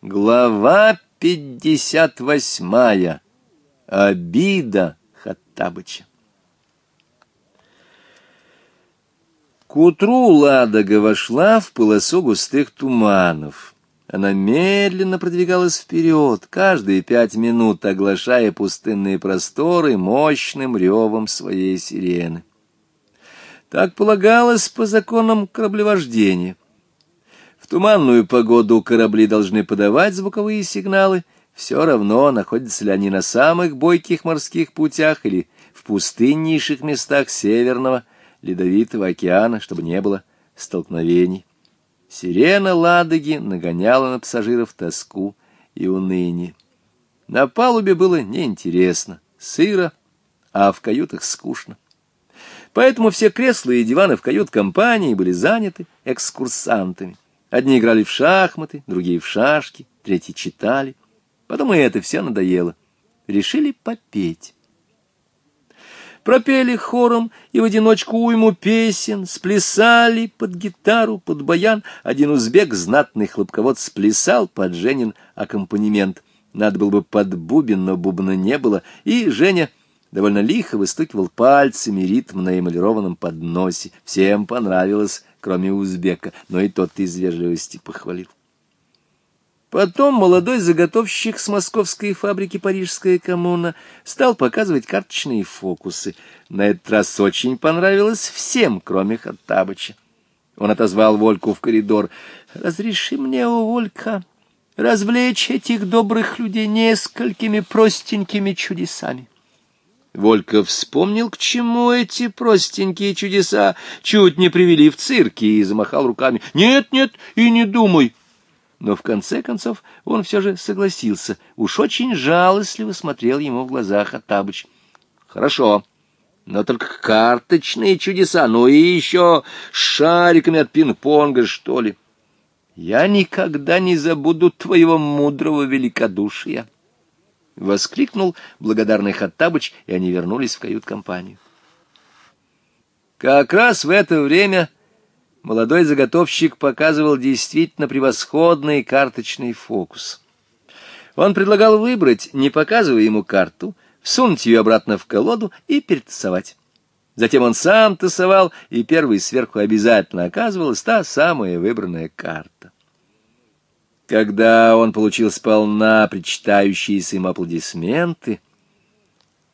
Глава пятьдесят восьмая. Обида Хаттабыча. К утру Ладога вошла в полосу густых туманов. Она медленно продвигалась вперед, каждые пять минут оглашая пустынные просторы мощным ревом своей сирены. Так полагалось по законам кораблевождения — туманную погоду корабли должны подавать звуковые сигналы, все равно, находятся ли они на самых бойких морских путях или в пустыннейших местах Северного Ледовитого океана, чтобы не было столкновений. Сирена Ладоги нагоняла на пассажиров тоску и уныние. На палубе было неинтересно, сыро, а в каютах скучно. Поэтому все кресла и диваны в кают-компании были заняты экскурсантами. Одни играли в шахматы, другие в шашки, третьи читали. Потом и это все надоело. Решили попеть. Пропели хором и в одиночку уйму песен, сплясали под гитару, под баян. Один узбек, знатный хлопковод, сплясал под Женин аккомпанемент. Надо было бы под бубен, но бубна не было, и Женя довольно лихо выстукивал пальцами ритм на эмалированном подносе. Всем понравилось, кроме узбека, но и тот из вежливости похвалил. Потом молодой заготовщик с московской фабрики «Парижская коммуна» стал показывать карточные фокусы. На этот раз очень понравилось всем, кроме Хаттабыча. Он отозвал Вольку в коридор. «Разреши мне, о, Волька, развлечь этих добрых людей несколькими простенькими чудесами». Волька вспомнил, к чему эти простенькие чудеса чуть не привели в цирке и замахал руками. «Нет, нет, и не думай!» Но в конце концов он все же согласился. Уж очень жалостливо смотрел ему в глаза Хаттабыч. «Хорошо, но только карточные чудеса, ну и еще с шариками от пинг-понга, что ли. Я никогда не забуду твоего мудрого великодушия». — воскликнул благодарный Хаттабыч, и они вернулись в кают-компанию. Как раз в это время молодой заготовщик показывал действительно превосходный карточный фокус. Он предлагал выбрать, не показывая ему карту, всунуть ее обратно в колоду и перетасовать. Затем он сам тасовал, и первый сверху обязательно оказывалась та самая выбранная карта. Когда он получил сполна причитающиеся им аплодисменты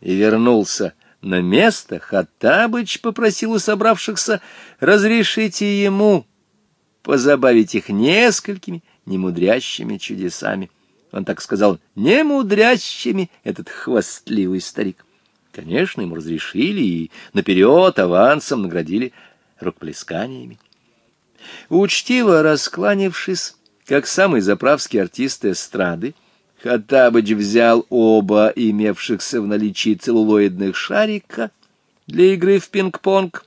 и вернулся на место, Хаттабыч попросил у собравшихся разрешить ему позабавить их несколькими немудрящими чудесами». Он так сказал «немудрящими» этот хвастливый старик. Конечно, ему разрешили и наперед авансом наградили рукоплесканиями. Учтиво раскланившись, как самый заправский артист эстрады, Хаттабыч взял оба имевшихся в наличии целлулоидных шарика для игры в пинг-понг,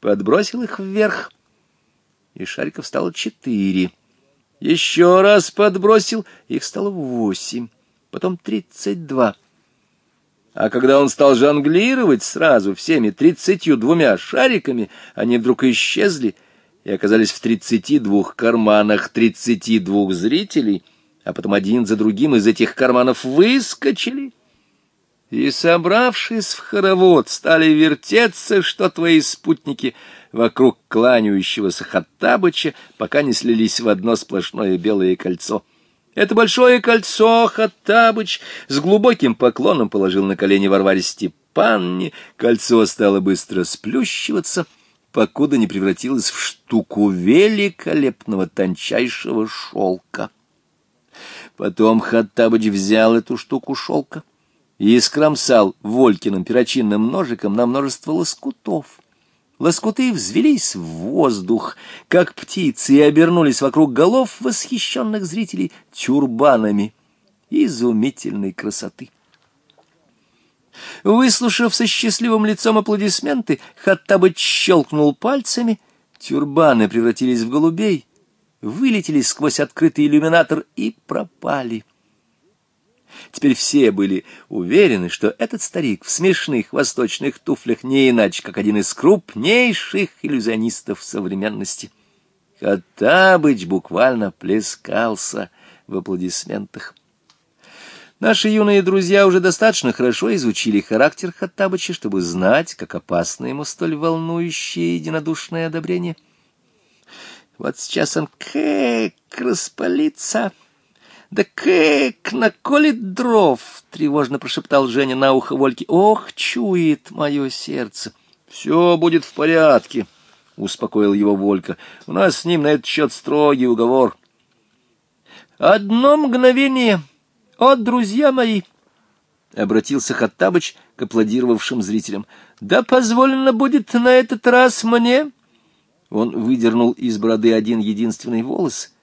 подбросил их вверх, и шариков стало четыре. Еще раз подбросил, их стало восемь, потом тридцать два. А когда он стал жонглировать сразу всеми тридцатью двумя шариками, они вдруг исчезли — и оказались в 32 карманах 32 зрителей, а потом один за другим из этих карманов выскочили и, собравшись в хоровод, стали вертеться, что твои спутники, вокруг кланяющегося Хаттабыча, пока не слились в одно сплошное белое кольцо. Это большое кольцо Хаттабыч! С глубоким поклоном положил на колени Варваре Степанне, кольцо стало быстро сплющиваться — покуда не превратилась в штуку великолепного тончайшего шелка. Потом Хаттабыч взял эту штуку шелка и скромсал Волькиным перочинным ножиком на множество лоскутов. Лоскуты взвелись в воздух, как птицы, и обернулись вокруг голов восхищенных зрителей тюрбанами изумительной красоты. Выслушав со счастливым лицом аплодисменты, Хаттабыч щелкнул пальцами, тюрбаны превратились в голубей, вылетели сквозь открытый иллюминатор и пропали. Теперь все были уверены, что этот старик в смешных восточных туфлях не иначе, как один из крупнейших иллюзионистов современности. Хаттабыч буквально плескался в аплодисментах. Наши юные друзья уже достаточно хорошо изучили характер Хаттабыча, чтобы знать, как опасно ему столь волнующее единодушное одобрение. Вот сейчас он кэк распалится, да кэк наколет дров, — тревожно прошептал Женя на ухо Вольке. Ох, чует мое сердце. Все будет в порядке, — успокоил его Волька. У нас с ним на этот счет строгий уговор. Одно мгновение вот, друзья мои, — обратился Хаттабыч к аплодировавшим зрителям, — да позволено будет на этот раз мне... Он выдернул из бороды один единственный волос,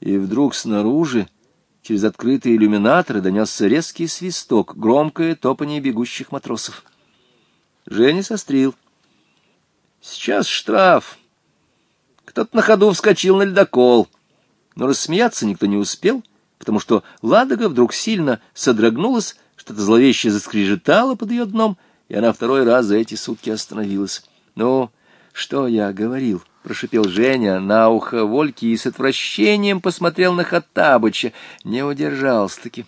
и вдруг снаружи, через открытые иллюминаторы, донесся резкий свисток, громкое топание бегущих матросов. Женя сострил. «Сейчас штраф!» Кто-то на ходу вскочил на ледокол, но рассмеяться никто не успел — потому что Ладога вдруг сильно содрогнулась, что-то зловеще заскрежетало под ее дном, и она второй раз за эти сутки остановилась. «Ну, что я говорил?» — прошипел Женя на ухо Вольки и с отвращением посмотрел на Хаттабыча. Не удержался-таки.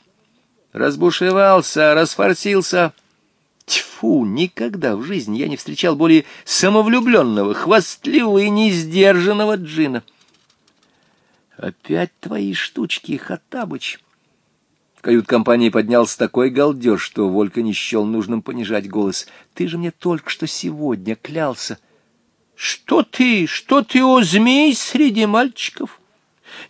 Разбушевался, расфорсился. Тьфу, никогда в жизни я не встречал более самовлюбленного, хвастливого и несдержанного джина. А «Опять твои штучки, Хаттабыч!» В кают-компании поднялся такой галдеж, что Волька не счел нужным понижать голос. «Ты же мне только что сегодня клялся!» «Что ты? Что ты, о змей среди мальчиков?»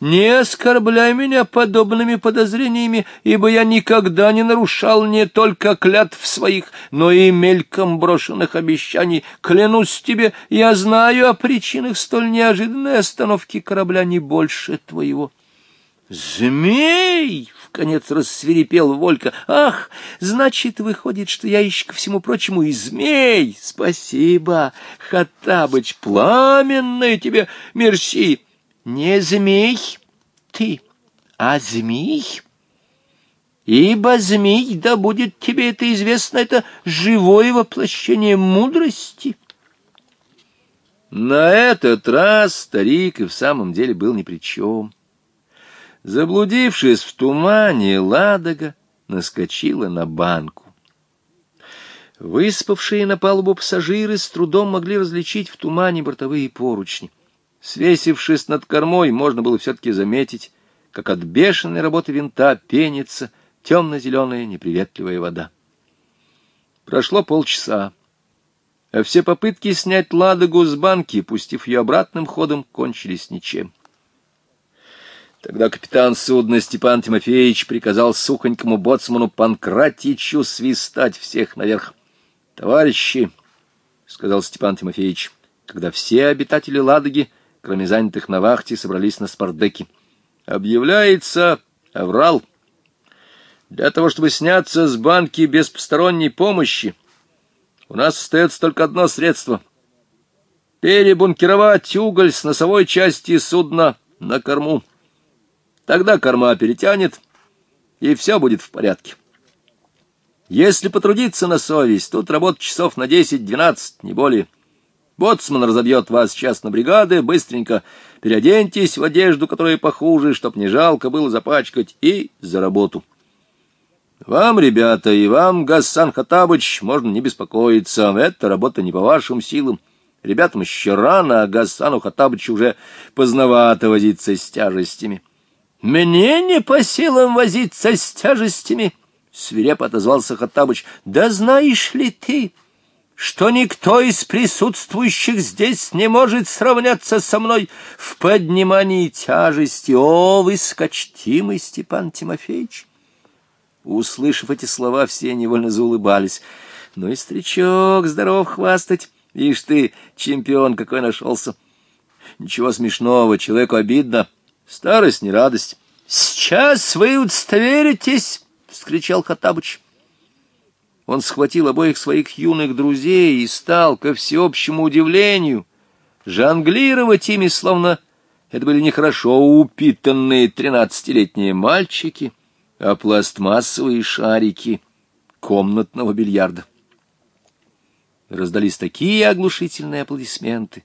не оскорбляй меня подобными подозрениями, ибо я никогда не нарушал не только клятв своих, но и мельком брошенных обещаний. Клянусь тебе, я знаю о причинах столь неожиданной остановки корабля не больше твоего». «Змей!» — вконец рассверепел Волька. «Ах, значит, выходит, что я ищу ко всему прочему и змей! Спасибо, Хаттабыч, пламенный тебе мерси!» не змей ты, а змей. Ибо змей, да будет тебе это известно, это живое воплощение мудрости. На этот раз старик и в самом деле был ни при чем. Заблудившись в тумане, Ладога наскочила на банку. Выспавшие на палубу пассажиры с трудом могли различить в тумане бортовые поручни. Свесившись над кормой, можно было все-таки заметить, как от бешеной работы винта пенится темно-зеленая неприветливая вода. Прошло полчаса, а все попытки снять ладогу с банки, пустив ее обратным ходом, кончились ничем. Тогда капитан судна Степан Тимофеевич приказал сухонькому боцману Панкратичу свистать всех наверх. «Товарищи», — сказал Степан Тимофеевич, — когда все обитатели Ладоги кроме занятых на вахте, собрались на спардеке. Объявляется Аврал. Для того, чтобы сняться с банки без посторонней помощи, у нас остается только одно средство — перебункировать уголь с носовой части судна на корму. Тогда корма перетянет, и все будет в порядке. Если потрудиться на совесть, тут работа часов на 10-12, не более — Боцман разобьет вас сейчас на бригады, быстренько переоденьтесь в одежду, которая похуже, чтоб не жалко было запачкать, и за работу. Вам, ребята, и вам, гассан Хатабыч, можно не беспокоиться, эта работа не по вашим силам. Ребятам еще рано, а гассану Хатабычу уже поздновато возиться с тяжестями. — Мне не по силам возиться с тяжестями! — свирепо отозвался Хатабыч. — Да знаешь ли ты что никто из присутствующих здесь не может сравняться со мной в поднимании тяжести. О, высокочтимый Степан Тимофеевич! Услышав эти слова, все невольно заулыбались. Ну и старичок, здоров хвастать. Ишь ты, чемпион какой нашелся. Ничего смешного, человеку обидно. Старость не радость. — Сейчас вы удостоверитесь! — вскричал Хаттабыч. — он схватил обоих своих юных друзей и стал, ко всеобщему удивлению, жонглировать ими, словно это были нехорошо упитанные тринадцатилетние мальчики, а пластмассовые шарики комнатного бильярда. Раздались такие оглушительные аплодисменты,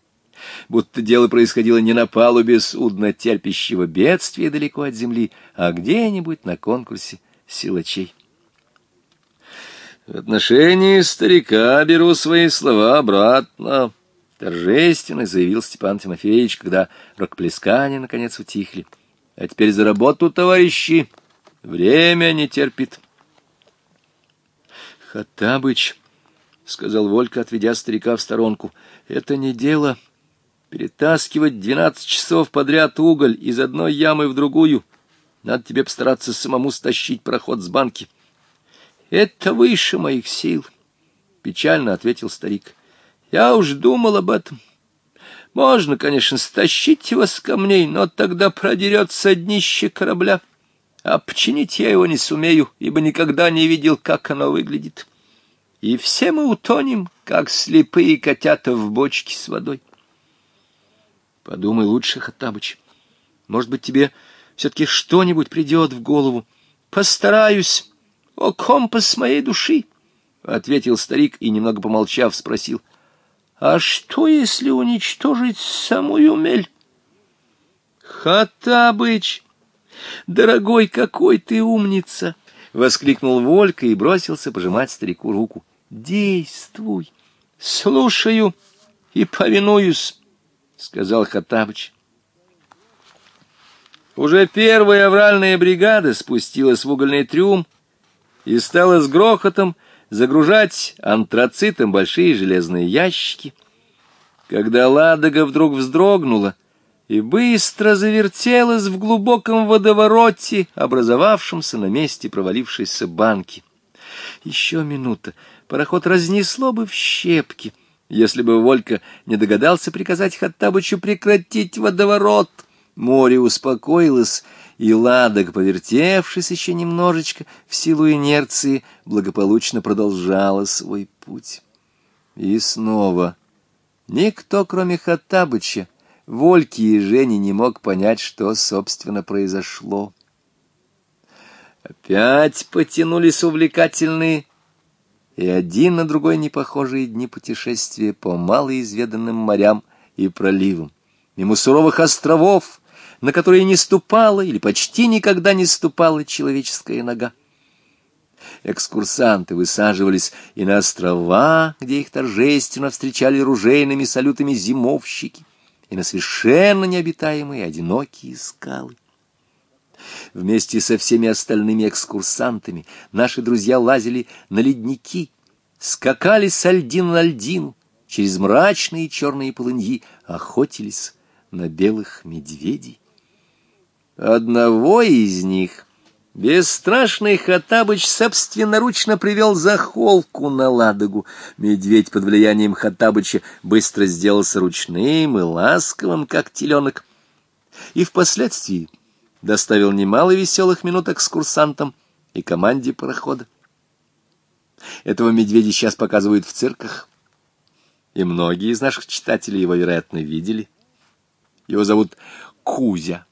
будто дело происходило не на палубе судна, терпящего бедствия далеко от земли, а где-нибудь на конкурсе силачей. В отношении старика беру свои слова обратно, — торжественно заявил Степан Тимофеевич, когда рокплескания наконец утихли. — А теперь за работу, товарищи! Время не терпит. — Хаттабыч, — сказал Волька, отведя старика в сторонку, — это не дело. Перетаскивать двенадцать часов подряд уголь из одной ямы в другую. Надо тебе постараться самому стащить проход с банки. — это выше моих сил, — печально ответил старик. Я уж думал об этом. Можно, конечно, стащить его с камней, но тогда продерется днище корабля. А починить я его не сумею, ибо никогда не видел, как оно выглядит. И все мы утонем, как слепые котята в бочке с водой. Подумай лучше, Хаттабыч. Может быть, тебе все-таки что-нибудь придет в голову. Постараюсь, — О, компас моей души! — ответил старик и, немного помолчав, спросил. — А что, если уничтожить самую мель? — Хатабыч! Дорогой, какой ты умница! — воскликнул Волька и бросился пожимать старику руку. — Действуй! Слушаю и повинуюсь! — сказал Хатабыч. Уже первая авральная бригада спустилась в угольный трюм, и стала с грохотом загружать антрацитом большие железные ящики. Когда Ладога вдруг вздрогнула и быстро завертелась в глубоком водовороте, образовавшемся на месте провалившейся банки. Еще минута, пароход разнесло бы в щепки, если бы Волька не догадался приказать Хаттабычу прекратить водоворот — Море успокоилось, и ладок, повертевшись еще немножечко, в силу инерции, благополучно продолжала свой путь. И снова никто, кроме Хаттабыча, Вольки и Жени не мог понять, что, собственно, произошло. Опять потянулись увлекательные и один на другой непохожие дни путешествия по малоизведанным морям и проливам, мимо суровых островов, на которые не ступала или почти никогда не ступала человеческая нога. Экскурсанты высаживались и на острова, где их торжественно встречали ружейными салютами зимовщики, и на совершенно необитаемые одинокие скалы. Вместе со всеми остальными экскурсантами наши друзья лазили на ледники, скакали с льдин на льдин, через мрачные черные полыньи охотились на белых медведей. Одного из них бесстрашный Хаттабыч собственноручно привел за холку на Ладогу. Медведь под влиянием Хаттабыча быстро сделался ручным и ласковым, как теленок. И впоследствии доставил немало веселых минут экскурсантам и команде парохода. Этого медведя сейчас показывают в цирках, и многие из наших читателей его, вероятно, видели. Его зовут Кузя.